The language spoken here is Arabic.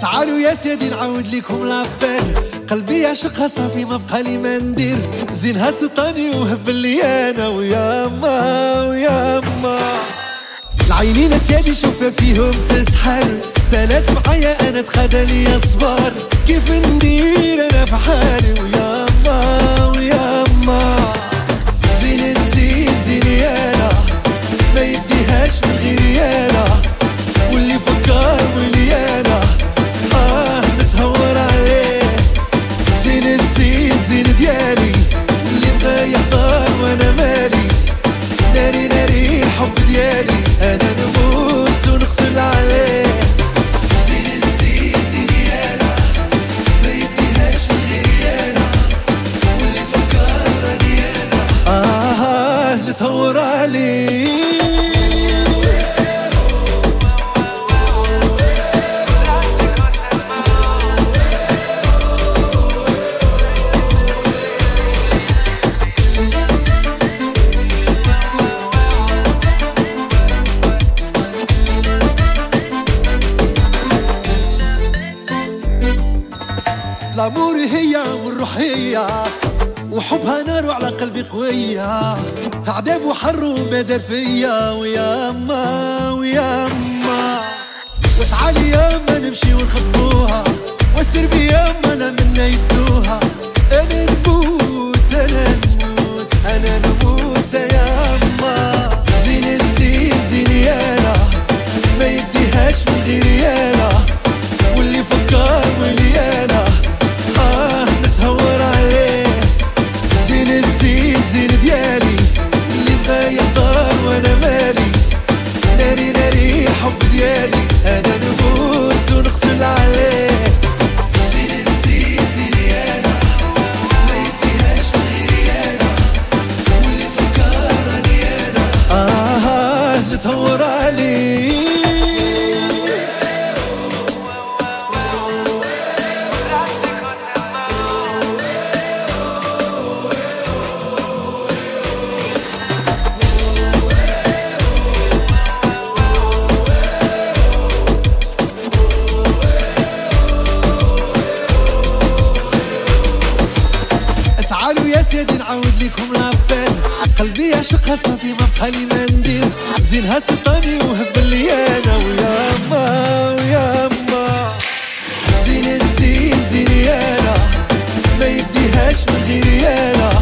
تعالوا يا سيدي نعاود لكم لافير قلبي عشقها صافي ما بقى لي ما ندير زينها سطاني وهب لي أنا ويا ما ويا ما العينين سيادي شوفها فيهم تسحر. سالت معايا أنا تخدى لي صبر كيف ندير أنا في حالي ويا ما الأمور هي والروحية وحبها نار وعلى قلبي قوية. عذاب وحر وبدل فيا ويا ما ويا ما وتعالي يا ما نمشي ونخطبوها وسر بيا ما لا منا يدوها. سيدي نعاود لكم لافين قلبي يعشقها صافي ما بقى لي ما ندير. زينها سطاني وهب لي أنا ويا ما ويا ما زين الزين زيني أنا. ما يديهاش من غيري أنا.